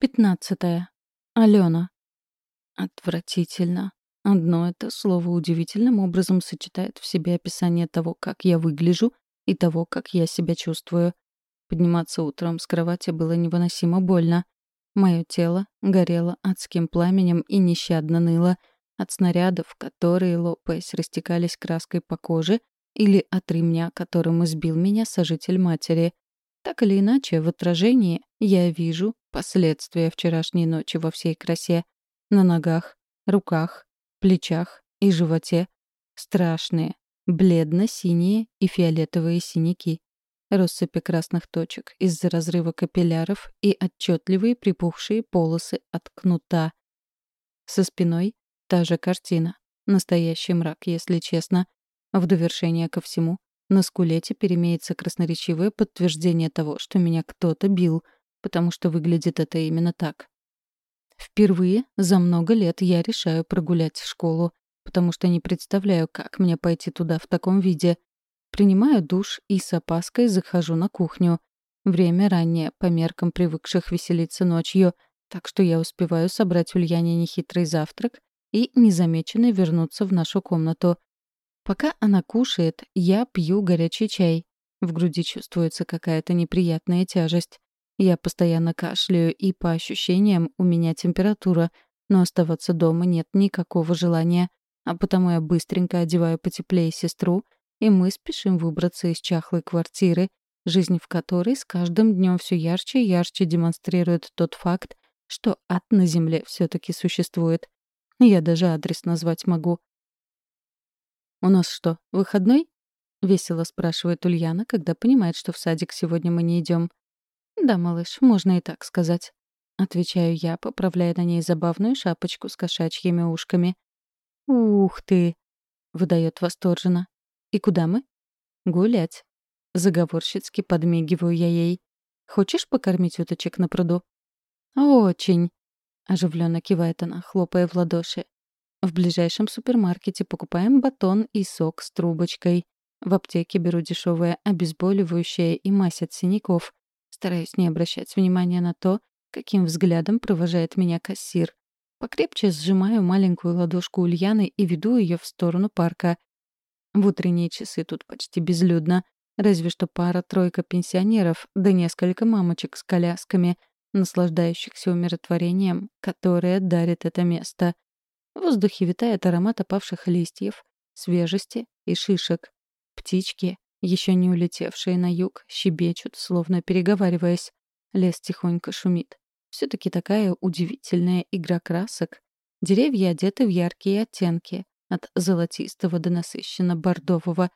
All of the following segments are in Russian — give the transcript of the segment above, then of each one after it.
Пятнадцатое. Алена. Отвратительно. Одно это слово удивительным образом сочетает в себе описание того, как я выгляжу, и того, как я себя чувствую. Подниматься утром с кровати было невыносимо больно. Мое тело горело адским пламенем и нещадно ныло от снарядов, которые, лопаясь, растекались краской по коже, или от ремня, которым избил меня сожитель матери. Так или иначе, в отражении я вижу последствия вчерашней ночи во всей красе. На ногах, руках, плечах и животе. Страшные, бледно-синие и фиолетовые синяки. Россыпи красных точек из-за разрыва капилляров и отчетливые припухшие полосы от кнута. Со спиной та же картина. Настоящий мрак, если честно. В довершение ко всему на скуле теперь имеется красноречивое подтверждение того, что меня кто-то бил, потому что выглядит это именно так. Впервые за много лет я решаю прогулять школу, потому что не представляю, как мне пойти туда в таком виде. Принимаю душ и с опаской захожу на кухню. Время раннее, по меркам привыкших веселиться ночью, так что я успеваю собрать Ульяне нехитрый завтрак и незамеченно вернуться в нашу комнату — Пока она кушает, я пью горячий чай. В груди чувствуется какая-то неприятная тяжесть. Я постоянно кашляю, и по ощущениям у меня температура, но оставаться дома нет никакого желания, а потому я быстренько одеваю потеплее сестру, и мы спешим выбраться из чахлой квартиры, жизнь в которой с каждым днем все ярче и ярче демонстрирует тот факт, что ад на земле все-таки существует. Я даже адрес назвать могу. «У нас что, выходной?» — весело спрашивает Ульяна, когда понимает, что в садик сегодня мы не идем. «Да, малыш, можно и так сказать», — отвечаю я, поправляя на ней забавную шапочку с кошачьими ушками. «Ух ты!» — выдает восторженно. «И куда мы?» «Гулять». Заговорщицки подмигиваю я ей. «Хочешь покормить уточек на пруду?» «Очень», — оживленно кивает она, хлопая в ладоши. В ближайшем супермаркете покупаем батон и сок с трубочкой. В аптеке беру дешевое обезболивающее и мазь от синяков. Стараюсь не обращать внимания на то, каким взглядом провожает меня кассир. Покрепче сжимаю маленькую ладошку Ульяны и веду ее в сторону парка. В утренние часы тут почти безлюдно. Разве что пара-тройка пенсионеров, да несколько мамочек с колясками, наслаждающихся умиротворением, которое дарит это место — в воздухе витает аромат опавших листьев, свежести и шишек. Птички, еще не улетевшие на юг, щебечут, словно переговариваясь. Лес тихонько шумит. Все-таки такая удивительная игра красок. Деревья одеты в яркие оттенки, от золотистого до насыщенно-бордового.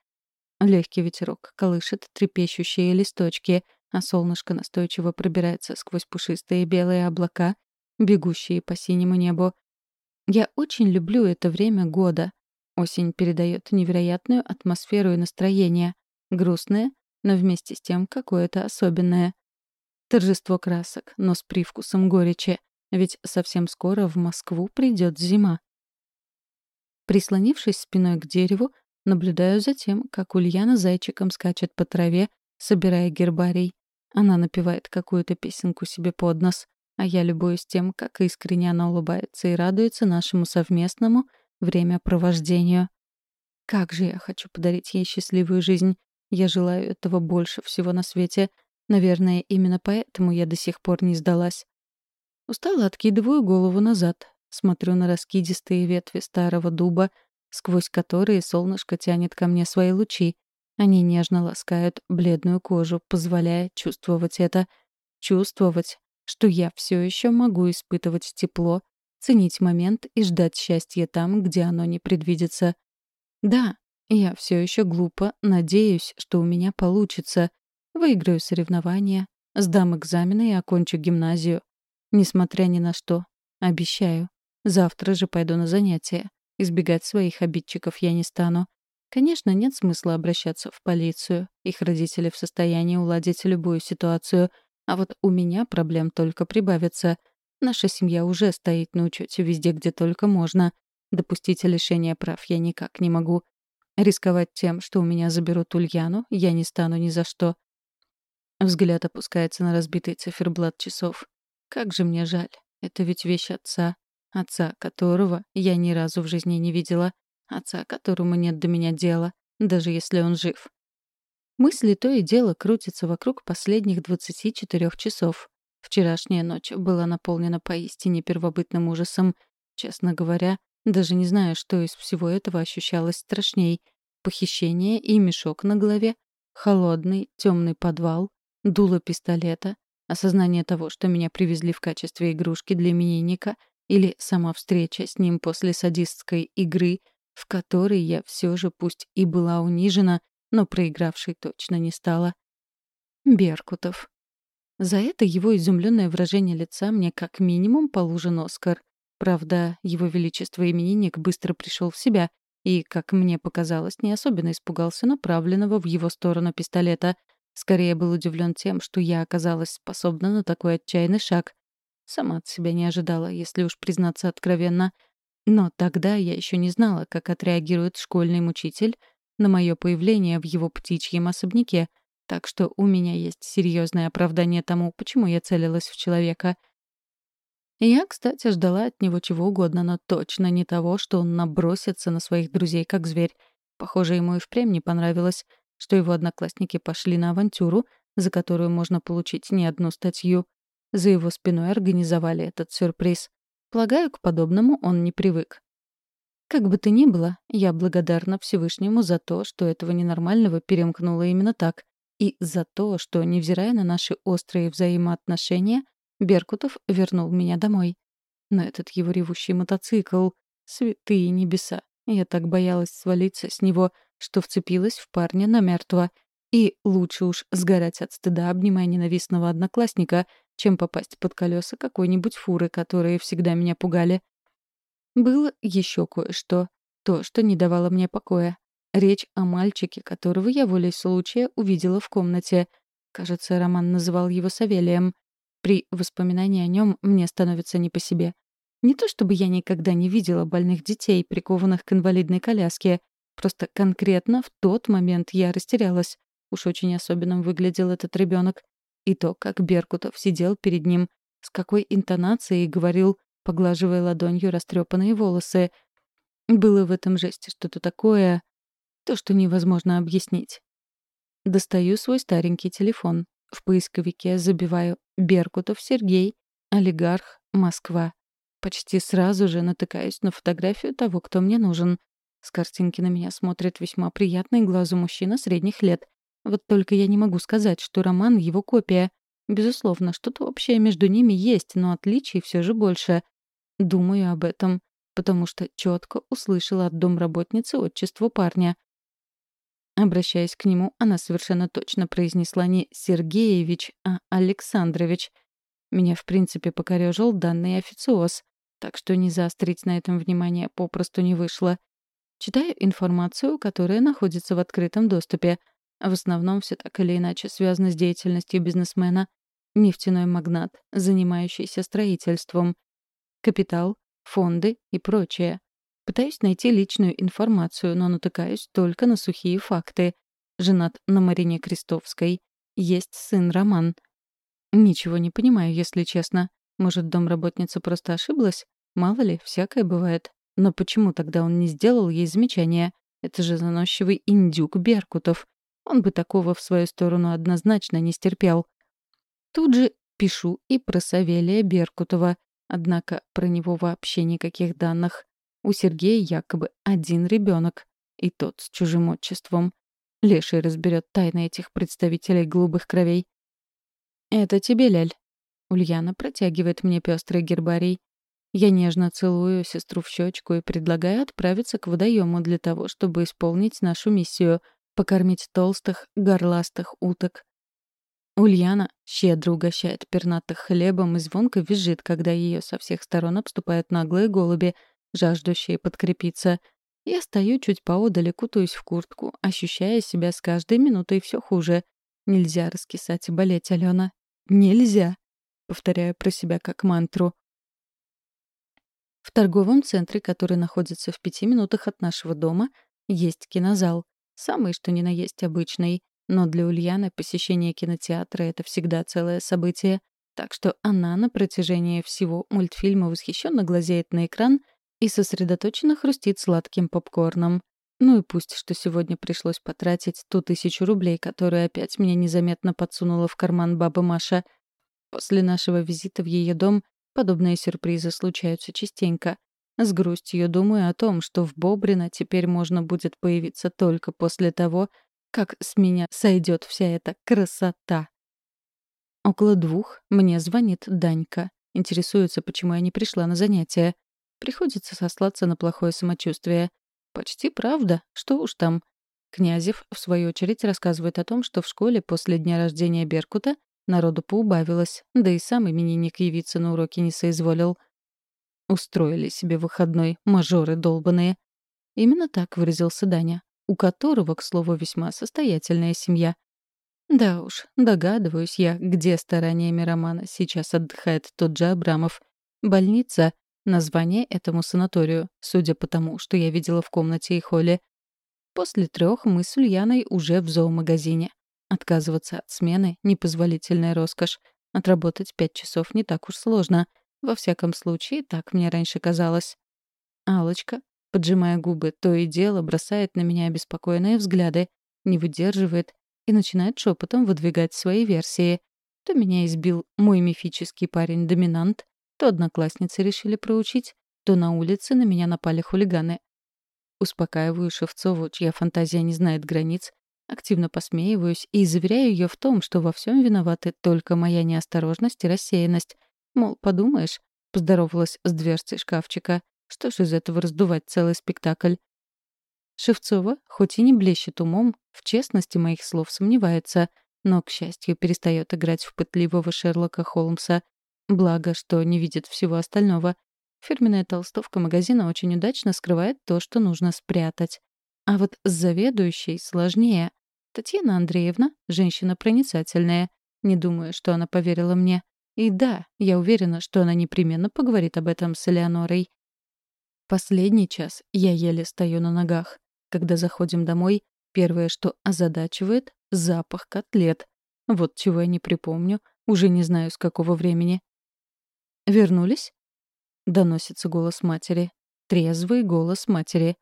Легкий ветерок колышет трепещущие листочки, а солнышко настойчиво пробирается сквозь пушистые белые облака, бегущие по синему небу. Я очень люблю это время года. Осень передает невероятную атмосферу и настроение. Грустное, но вместе с тем какое-то особенное. Торжество красок, но с привкусом горечи. Ведь совсем скоро в Москву придет зима. Прислонившись спиной к дереву, наблюдаю за тем, как Ульяна зайчиком скачет по траве, собирая гербарий. Она напевает какую-то песенку себе под нос а я любуюсь тем, как искренне она улыбается и радуется нашему совместному времяпровождению. Как же я хочу подарить ей счастливую жизнь. Я желаю этого больше всего на свете. Наверное, именно поэтому я до сих пор не сдалась. Устало откидываю голову назад, смотрю на раскидистые ветви старого дуба, сквозь которые солнышко тянет ко мне свои лучи. Они нежно ласкают бледную кожу, позволяя чувствовать это. Чувствовать, что я все еще могу испытывать тепло, ценить момент и ждать счастья там, где оно не предвидится. Да, я все еще глупо надеюсь, что у меня получится. Выиграю соревнования, сдам экзамены и окончу гимназию. Несмотря ни на что. Обещаю. Завтра же пойду на занятия. Избегать своих обидчиков я не стану. Конечно, нет смысла обращаться в полицию. Их родители в состоянии уладить любую ситуацию, а вот у меня проблем только прибавится. Наша семья уже стоит на учете везде, где только можно. Допустить лишения прав я никак не могу. Рисковать тем, что у меня заберут Ульяну, я не стану ни за что. Взгляд опускается на разбитый циферблат часов. Как же мне жаль. Это ведь вещь отца. Отца, которого я ни разу в жизни не видела. Отца, которому нет до меня дела, даже если он жив. Мысли то и дело крутятся вокруг последних 24 часов. Вчерашняя ночь была наполнена поистине первобытным ужасом. Честно говоря, даже не знаю, что из всего этого ощущалось страшней. Похищение и мешок на голове, холодный, темный подвал, дуло пистолета, осознание того, что меня привезли в качестве игрушки для именинника, или сама встреча с ним после садистской игры, в которой я все же пусть и была унижена, но проигравшей точно не стала. Беркутов. За это его изумленное выражение лица мне как минимум положен Оскар. Правда, его величество именинник быстро пришел в себя и, как мне показалось, не особенно испугался направленного в его сторону пистолета. Скорее был удивлен тем, что я оказалась способна на такой отчаянный шаг. Сама от себя не ожидала, если уж признаться откровенно. Но тогда я еще не знала, как отреагирует школьный мучитель на мое появление в его птичьем особняке — так что у меня есть серьезное оправдание тому, почему я целилась в человека. Я, кстати, ждала от него чего угодно, но точно не того, что он набросится на своих друзей как зверь. Похоже, ему и впрямь не понравилось, что его одноклассники пошли на авантюру, за которую можно получить не одну статью. За его спиной организовали этот сюрприз. Полагаю, к подобному он не привык. Как бы то ни было, я благодарна Всевышнему за то, что этого ненормального перемкнуло именно так, и за то, что, невзирая на наши острые взаимоотношения, Беркутов вернул меня домой. Но этот его ревущий мотоцикл — святые небеса. Я так боялась свалиться с него, что вцепилась в парня намертво. И лучше уж сгорать от стыда, обнимая ненавистного одноклассника, чем попасть под колеса какой-нибудь фуры, которые всегда меня пугали. Было еще кое-что. То, что не давало мне покоя. Речь о мальчике, которого я волей случая увидела в комнате. Кажется, Роман называл его Савелием. При воспоминании о нем мне становится не по себе. Не то чтобы я никогда не видела больных детей, прикованных к инвалидной коляске. Просто конкретно в тот момент я растерялась. Уж очень особенным выглядел этот ребенок. И то, как Беркутов сидел перед ним, с какой интонацией говорил, поглаживая ладонью растрепанные волосы. Было в этом жесте что-то такое то, что невозможно объяснить. Достаю свой старенький телефон. В поисковике забиваю «Беркутов Сергей», «Олигарх», «Москва». Почти сразу же натыкаюсь на фотографию того, кто мне нужен. С картинки на меня смотрит весьма приятный глазу мужчина средних лет. Вот только я не могу сказать, что Роман — его копия. Безусловно, что-то общее между ними есть, но отличий все же больше. Думаю об этом, потому что четко услышала от домработницы отчество парня. Обращаясь к нему, она совершенно точно произнесла не «Сергеевич», а «Александрович». Меня, в принципе, покорежил данный официоз, так что не заострить на этом внимание попросту не вышло. Читаю информацию, которая находится в открытом доступе. В основном все так или иначе связано с деятельностью бизнесмена. Нефтяной магнат, занимающийся строительством. Капитал, фонды и прочее. Пытаюсь найти личную информацию, но натыкаюсь только на сухие факты. Женат на Марине Крестовской. Есть сын Роман. Ничего не понимаю, если честно. Может, домработница просто ошиблась? Мало ли, всякое бывает. Но почему тогда он не сделал ей замечания? Это же заносчивый индюк Беркутов. Он бы такого в свою сторону однозначно не стерпел. Тут же пишу и про Савелия Беркутова, однако про него вообще никаких данных. У Сергея якобы один ребенок, и тот с чужим отчеством. Леший разберет тайны этих представителей голубых кровей. «Это тебе, Ляль». Ульяна протягивает мне пестрый гербарий. Я нежно целую сестру в щечку и предлагаю отправиться к водоему для того, чтобы исполнить нашу миссию — покормить толстых, горластых уток. Ульяна щедро угощает пернатых хлебом и звонко визжит, когда ее со всех сторон обступают наглые голуби — жаждущие подкрепиться. Я стою чуть поодаль и кутаюсь в куртку, ощущая себя с каждой минутой все хуже. Нельзя раскисать и болеть, Алена. Нельзя. Повторяю про себя как мантру. В торговом центре, который находится в пяти минутах от нашего дома, есть кинозал. Самый что ни на есть обычный. Но для Ульяны посещение кинотеатра — это всегда целое событие. Так что она на протяжении всего мультфильма восхищенно глазеет на экран и сосредоточенно хрустит сладким попкорном. Ну и пусть, что сегодня пришлось потратить ту тысячу рублей, которую опять мне незаметно подсунула в карман баба Маша. После нашего визита в ее дом подобные сюрпризы случаются частенько. С грустью думаю о том, что в Бобрино теперь можно будет появиться только после того, как с меня сойдет вся эта красота. Около двух мне звонит Данька. Интересуется, почему я не пришла на занятия. Приходится сослаться на плохое самочувствие. Почти правда, что уж там. Князев, в свою очередь, рассказывает о том, что в школе после дня рождения Беркута народу поубавилось, да и сам именинник явиться на уроки не соизволил. Устроили себе выходной мажоры долбаные. Именно так выразился Даня, у которого, к слову, весьма состоятельная семья. Да уж, догадываюсь я, где стараниями Романа сейчас отдыхает тот же Абрамов. Больница — название этому санаторию, судя по тому, что я видела в комнате и холле. После трех мы с Ульяной уже в зоомагазине. Отказываться от смены — непозволительная роскошь. Отработать пять часов не так уж сложно. Во всяком случае, так мне раньше казалось. алочка поджимая губы, то и дело бросает на меня обеспокоенные взгляды, не выдерживает и начинает шепотом выдвигать свои версии. То меня избил мой мифический парень-доминант, то одноклассницы решили проучить, то на улице на меня напали хулиганы. Успокаиваю Шевцову, чья фантазия не знает границ, активно посмеиваюсь и заверяю ее в том, что во всем виноваты только моя неосторожность и рассеянность. Мол, подумаешь, поздоровалась с дверцей шкафчика. Что ж из этого раздувать целый спектакль? Шевцова, хоть и не блещет умом, в честности моих слов сомневается, но, к счастью, перестает играть в пытливого Шерлока Холмса. Благо, что не видит всего остального. Фирменная толстовка магазина очень удачно скрывает то, что нужно спрятать. А вот с заведующей сложнее. Татьяна Андреевна — женщина проницательная. Не думаю, что она поверила мне. И да, я уверена, что она непременно поговорит об этом с Элеонорой. Последний час я еле стою на ногах. Когда заходим домой, первое, что озадачивает — запах котлет. Вот чего я не припомню, уже не знаю, с какого времени. «Вернулись?» — доносится голос матери. Трезвый голос матери.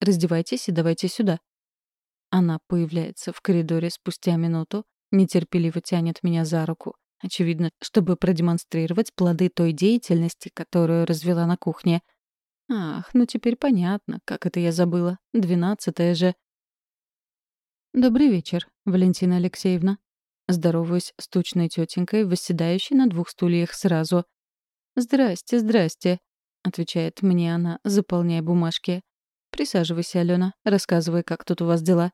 «Раздевайтесь и давайте сюда». Она появляется в коридоре спустя минуту, нетерпеливо тянет меня за руку. Очевидно, чтобы продемонстрировать плоды той деятельности, которую развела на кухне — Ах, ну теперь понятно, как это я забыла. Двенадцатое же. Добрый вечер, Валентина Алексеевна. Здороваюсь с тучной тетенькой, восседающей на двух стульях сразу. «Здрасте, здрасте», — отвечает мне она, заполняя бумажки. «Присаживайся, Алена, рассказывай, как тут у вас дела».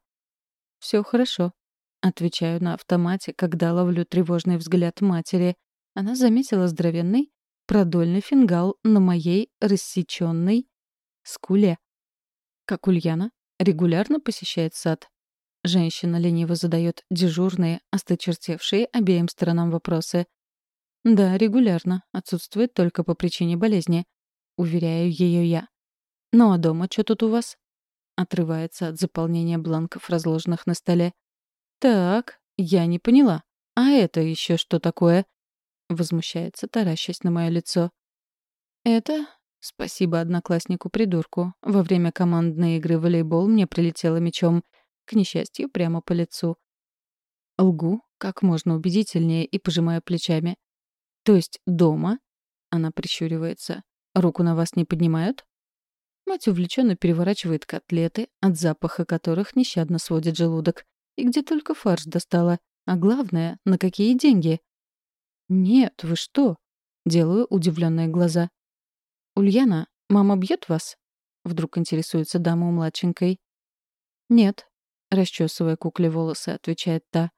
Все хорошо», — отвечаю на автомате, когда ловлю тревожный взгляд матери. Она заметила здоровенный, продольный фингал на моей рассеченной скуле. Как Ульяна регулярно посещает сад. Женщина лениво задает дежурные, осточертевшие обеим сторонам вопросы. «Да, регулярно. Отсутствует только по причине болезни», — уверяю ее я. «Ну а дома что тут у вас?» Отрывается от заполнения бланков, разложенных на столе. «Так, я не поняла. А это еще что такое?» Возмущается, таращась на мое лицо. Это спасибо однокласснику-придурку. Во время командной игры в волейбол мне прилетело мечом. К несчастью, прямо по лицу. Лгу как можно убедительнее и пожимаю плечами. То есть дома? Она прищуривается. Руку на вас не поднимают? Мать увлеченно переворачивает котлеты, от запаха которых нещадно сводит желудок. И где только фарш достала. А главное, на какие деньги? «Нет, вы что?» — делаю удивленные глаза. «Ульяна, мама бьет вас?» — вдруг интересуется дама у младшенькой. «Нет», — расчесывая кукле волосы, отвечает та.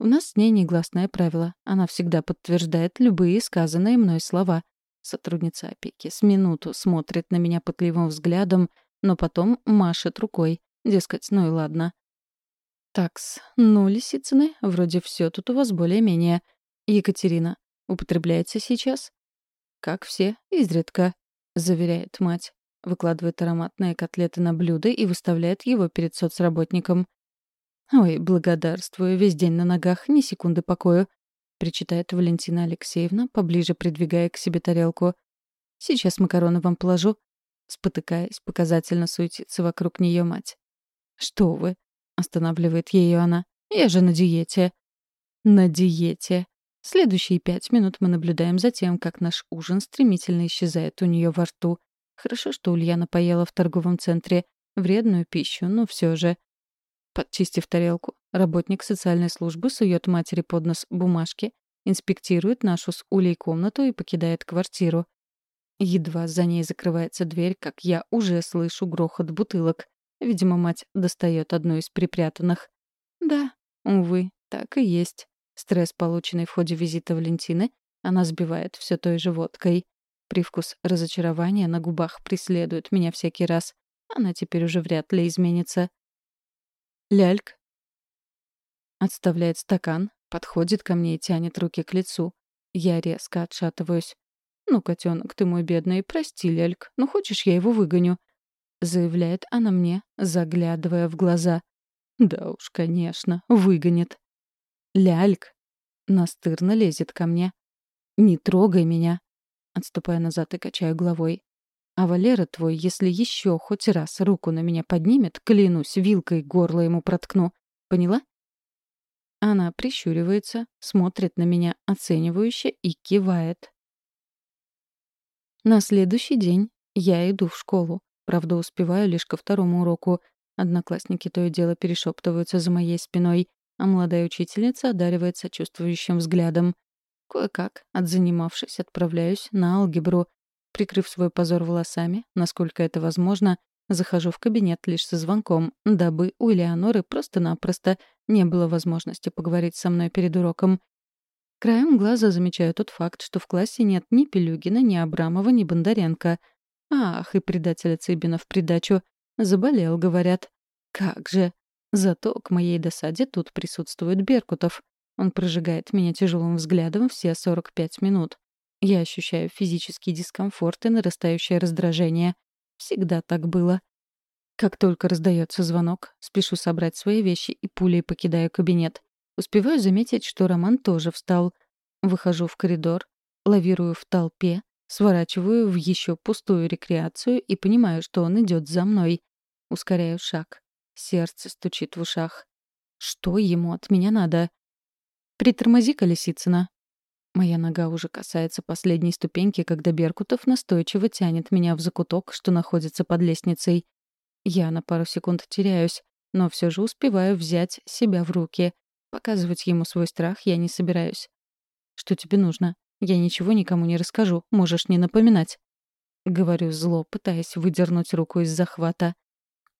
«У нас с ней негласное правило. Она всегда подтверждает любые сказанные мной слова. Сотрудница опеки с минуту смотрит на меня пытливым взглядом, но потом машет рукой. Дескать, ну и ладно. Такс, ну, Лисицыны, вроде все тут у вас более-менее. Екатерина, употребляется сейчас? Как все, изредка, заверяет мать. Выкладывает ароматные котлеты на блюдо и выставляет его перед соцработником. Ой, благодарствую, весь день на ногах, ни секунды покою. причитает Валентина Алексеевна, поближе придвигая к себе тарелку. «Сейчас макароны вам положу», спотыкаясь, показательно суетится вокруг нее мать. «Что вы?» — останавливает ее она. «Я же на диете». «На диете». Следующие пять минут мы наблюдаем за тем, как наш ужин стремительно исчезает у нее во рту. Хорошо, что Ульяна поела в торговом центре. Вредную пищу, но все же. Подчистив тарелку, работник социальной службы сует матери под нос бумажки, инспектирует нашу с Улей комнату и покидает квартиру. Едва за ней закрывается дверь, как я уже слышу грохот бутылок. Видимо, мать достает одну из припрятанных. Да, увы, так и есть. Стресс, полученный в ходе визита Валентины, она сбивает все той же водкой. Привкус разочарования на губах преследует меня всякий раз. Она теперь уже вряд ли изменится. Ляльк. Отставляет стакан, подходит ко мне и тянет руки к лицу. Я резко отшатываюсь. «Ну, котенок, ты мой бедный, прости, Ляльк, ну хочешь, я его выгоню?» Заявляет она мне, заглядывая в глаза. «Да уж, конечно, выгонит». «Ляльк!» Настырно лезет ко мне. «Не трогай меня!» Отступая назад и качаю головой. «А Валера твой, если еще хоть раз руку на меня поднимет, клянусь, вилкой горло ему проткну. Поняла?» Она прищуривается, смотрит на меня оценивающе и кивает. На следующий день я иду в школу. Правда, успеваю лишь ко второму уроку. Одноклассники то и дело перешептываются за моей спиной, а молодая учительница одаривает сочувствующим взглядом. Кое-как, отзанимавшись, отправляюсь на алгебру. Прикрыв свой позор волосами, насколько это возможно, захожу в кабинет лишь со звонком, дабы у Элеоноры просто-напросто не было возможности поговорить со мной перед уроком. Краем глаза замечаю тот факт, что в классе нет ни Пелюгина, ни Абрамова, ни Бондаренко. Ах, и предателя Цыбина в придачу. Заболел, говорят. Как же. Зато к моей досаде тут присутствует Беркутов. Он прожигает меня тяжелым взглядом все 45 минут. Я ощущаю физический дискомфорт и нарастающее раздражение. Всегда так было. Как только раздается звонок, спешу собрать свои вещи и пулей покидаю кабинет. Успеваю заметить, что Роман тоже встал. Выхожу в коридор, лавирую в толпе, сворачиваю в еще пустую рекреацию и понимаю, что он идет за мной. Ускоряю шаг. Сердце стучит в ушах. Что ему от меня надо? Притормози, Колесицына. Моя нога уже касается последней ступеньки, когда Беркутов настойчиво тянет меня в закуток, что находится под лестницей. Я на пару секунд теряюсь, но все же успеваю взять себя в руки. Показывать ему свой страх я не собираюсь. «Что тебе нужно? Я ничего никому не расскажу, можешь не напоминать». Говорю зло, пытаясь выдернуть руку из захвата.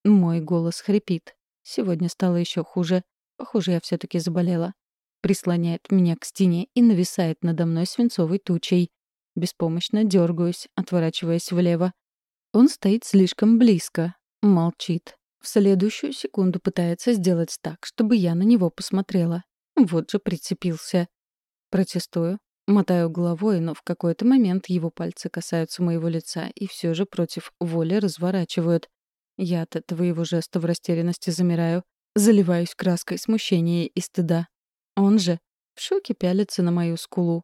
Мой голос хрипит. Сегодня стало еще хуже. Похоже, я все таки заболела. Прислоняет меня к стене и нависает надо мной свинцовой тучей. Беспомощно дергаюсь, отворачиваясь влево. Он стоит слишком близко, молчит, в следующую секунду пытается сделать так, чтобы я на него посмотрела. Вот же прицепился. Протестую. Мотаю головой, но в какой-то момент его пальцы касаются моего лица и все же против воли разворачивают. Я от этого его жеста в растерянности замираю, заливаюсь краской смущения и стыда. Он же в шоке пялится на мою скулу.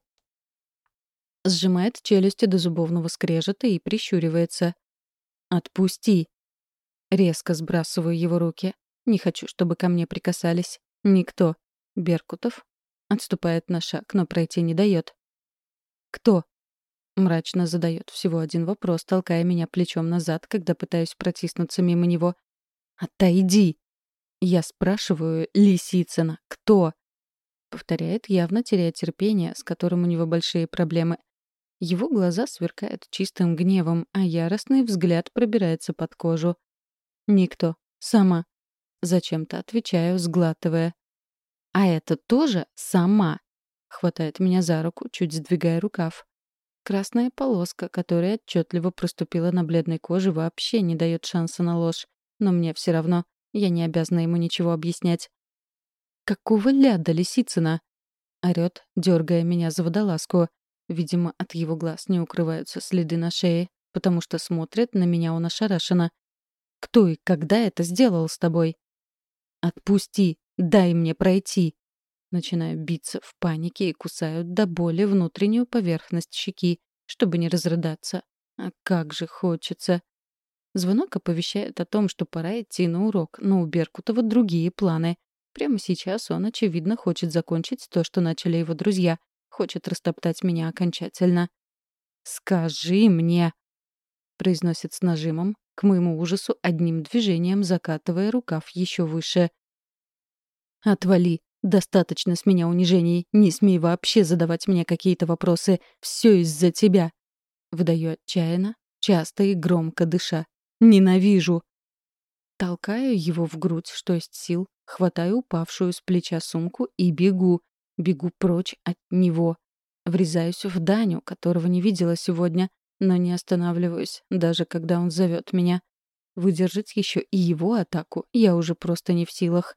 Сжимает челюсти до зубовного скрежета и прищуривается. «Отпусти!» Резко сбрасываю его руки. Не хочу, чтобы ко мне прикасались. Никто. Беркутов отступает на шаг, но пройти не дает. «Кто?» Мрачно задает всего один вопрос, толкая меня плечом назад, когда пытаюсь протиснуться мимо него. «Отойди!» Я спрашиваю Лисицына. «Кто?» Повторяет, явно теряя терпение, с которым у него большие проблемы. Его глаза сверкают чистым гневом, а яростный взгляд пробирается под кожу. «Никто. Сама». Зачем-то отвечаю, сглатывая. «А это тоже сама?» Хватает меня за руку, чуть сдвигая рукав. Красная полоска, которая отчетливо проступила на бледной коже, вообще не дает шанса на ложь. Но мне все равно. Я не обязана ему ничего объяснять. «Какого ляда, Лисицына?» Орёт, дергая меня за водолазку. Видимо, от его глаз не укрываются следы на шее, потому что смотрит на меня он ошарашенно. Кто и когда это сделал с тобой? Отпусти, дай мне пройти. Начинаю биться в панике и кусаю до боли внутреннюю поверхность щеки, чтобы не разрыдаться. А как же хочется. Звонок оповещает о том, что пора идти на урок, но у Беркутова другие планы. Прямо сейчас он, очевидно, хочет закончить то, что начали его друзья. Хочет растоптать меня окончательно. «Скажи мне!» — произносит с нажимом, к моему ужасу одним движением закатывая рукав еще выше. «Отвали! Достаточно с меня унижений. Не смей вообще задавать мне какие-то вопросы. Все из-за тебя!» Выдаю отчаянно, часто и громко дыша. Ненавижу. Толкаю его в грудь, что есть сил, хватаю упавшую с плеча сумку и бегу. Бегу прочь от него. Врезаюсь в Даню, которого не видела сегодня, но не останавливаюсь, даже когда он зовет меня. Выдержать еще и его атаку я уже просто не в силах.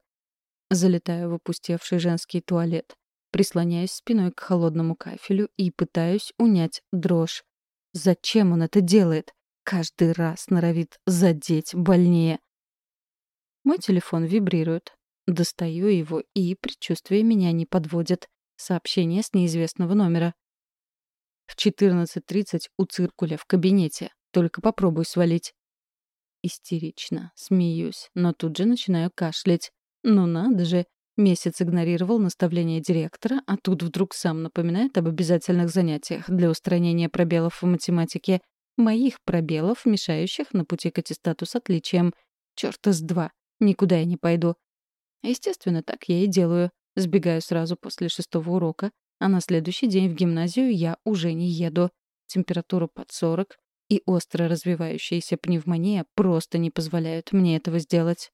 Залетаю в опустевший женский туалет. Прислоняюсь спиной к холодному кафелю и пытаюсь унять дрожь. Зачем он это делает? Каждый раз норовит задеть больнее. Мой телефон вибрирует. Достаю его, и предчувствие меня не подводит. Сообщение с неизвестного номера. В 14.30 у циркуля в кабинете. Только попробуй свалить. Истерично, смеюсь, но тут же начинаю кашлять. Ну надо же, месяц игнорировал наставление директора, а тут вдруг сам напоминает об обязательных занятиях для устранения пробелов в математике. Моих пробелов, мешающих на пути к аттестату с отличием. Чёрта с два. Никуда я не пойду. Естественно, так я и делаю. Сбегаю сразу после шестого урока, а на следующий день в гимназию я уже не еду. Температура под 40 и остро развивающаяся пневмония просто не позволяют мне этого сделать.